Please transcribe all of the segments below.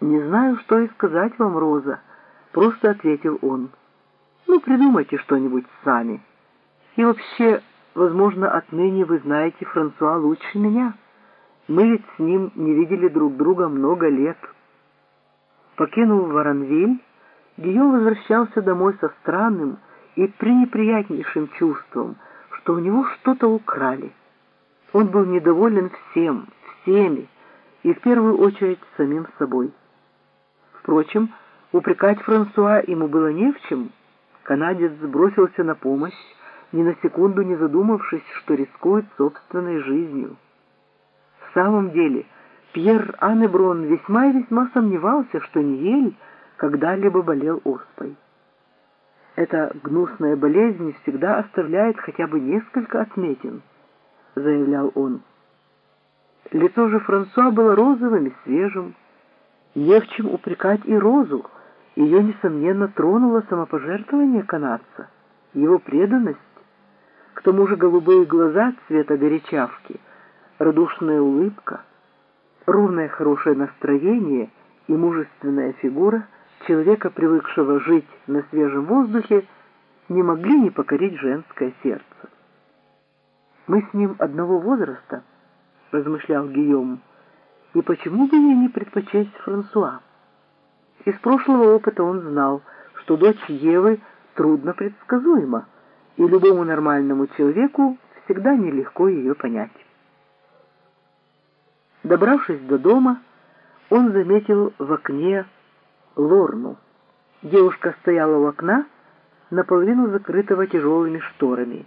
«Не знаю, что и сказать вам, Роза», — просто ответил он. «Ну, придумайте что-нибудь сами. И вообще, возможно, отныне вы знаете Франсуа лучше меня. Мы ведь с ним не видели друг друга много лет». Покинув Воронвиль, Гийом возвращался домой со странным и пренеприятнейшим чувством, что у него что-то украли. Он был недоволен всем, всеми, и в первую очередь самим собой. Впрочем, упрекать Франсуа ему было не в чем. Канадец сбросился на помощь, ни на секунду не задумавшись, что рискует собственной жизнью. В самом деле, Пьер Аннеброн весьма и весьма сомневался, что Ниель когда-либо болел оспой. Эта гнусная болезнь всегда оставляет хотя бы несколько отметин, заявлял он. Лицо же Франсуа было розовым и свежим. Чем упрекать и Розу. Ее, несомненно, тронуло самопожертвование канадца, его преданность. К тому же голубые глаза цвета горячавки, радушная улыбка, ровное хорошее настроение и мужественная фигура человека, привыкшего жить на свежем воздухе, не могли не покорить женское сердце. Мы с ним одного возраста —— размышлял Гийом, — «и почему бы ей не предпочесть Франсуа?» Из прошлого опыта он знал, что дочь Евы трудно предсказуема, и любому нормальному человеку всегда нелегко ее понять. Добравшись до дома, он заметил в окне Лорну. Девушка стояла у окна, наполовину закрытого тяжелыми шторами.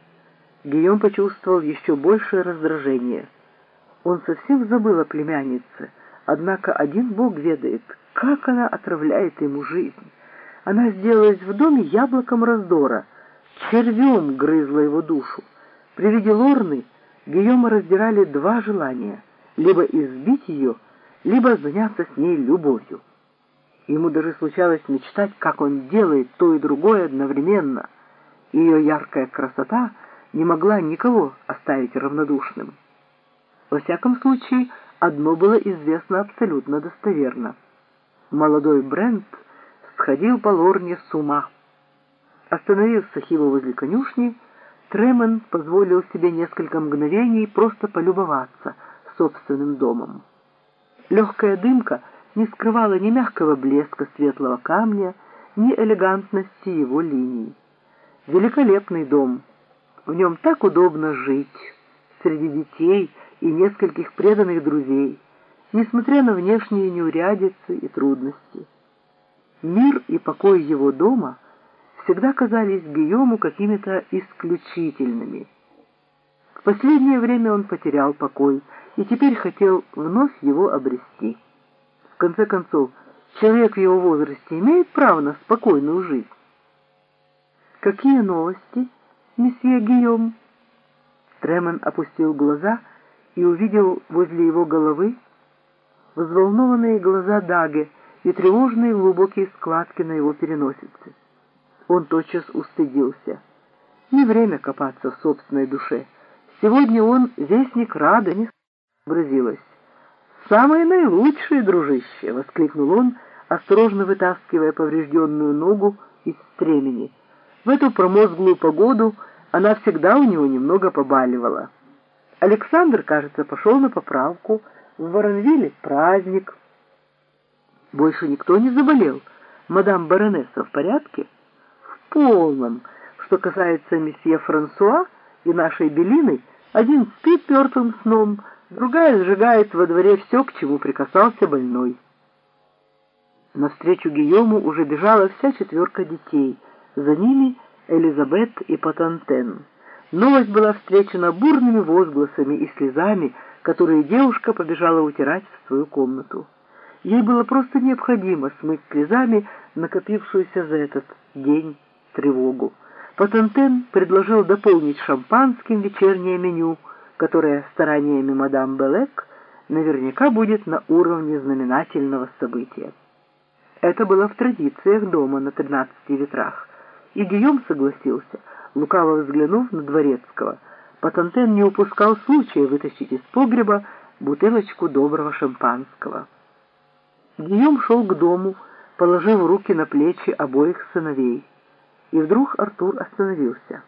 Гийом почувствовал еще большее раздражение — он совсем забыл о племяннице, однако один Бог ведает, как она отравляет ему жизнь. Она сделалась в доме яблоком раздора, червем грызла его душу. При виде Лорны Гийома раздирали два желания — либо избить ее, либо заняться с ней любовью. Ему даже случалось мечтать, как он делает то и другое одновременно. Ее яркая красота не могла никого оставить равнодушным. Во всяком случае, одно было известно абсолютно достоверно. Молодой Брент сходил по Лорне с ума. Остановив Сахива возле конюшни, Тремен позволил себе несколько мгновений просто полюбоваться собственным домом. Легкая дымка не скрывала ни мягкого блеска светлого камня, ни элегантности его линий. Великолепный дом. В нем так удобно жить. Среди детей — и нескольких преданных друзей, несмотря на внешние неурядицы и трудности. Мир и покой его дома всегда казались Гийому какими-то исключительными. В последнее время он потерял покой и теперь хотел вновь его обрести. В конце концов, человек в его возрасте имеет право на спокойную жизнь. «Какие новости, месье Гийом?» Тремен опустил глаза и увидел возле его головы взволнованные глаза Даги и тревожные глубокие складки на его переносице. Он тотчас устыдился. Не время копаться в собственной душе. Сегодня он вестник рада не сообразилась. «Самое наилучшее, дружище!» — воскликнул он, осторожно вытаскивая поврежденную ногу из стремени. В эту промозглую погоду она всегда у него немного побаливала. Александр, кажется, пошел на поправку. В Воронвилле праздник. Больше никто не заболел. Мадам баронесса в порядке? В полном. Что касается месье Франсуа и нашей Белины, один спит мертвым сном, другая сжигает во дворе все, к чему прикасался больной. Навстречу Гийому уже бежала вся четверка детей. За ними Элизабет и Патантен. Новость была встречена бурными возгласами и слезами, которые девушка побежала утирать в свою комнату. Ей было просто необходимо смыть слезами накопившуюся за этот день тревогу. Патентен предложил дополнить шампанским вечернее меню, которое стараниями мадам Белек наверняка будет на уровне знаменательного события. Это было в традициях дома на тринадцати ветрах, и Гийом согласился – лукаво взглянув на Дворецкого. Патантен не упускал случая вытащить из погреба бутылочку доброго шампанского. Гийом шел к дому, положив руки на плечи обоих сыновей. И вдруг Артур остановился.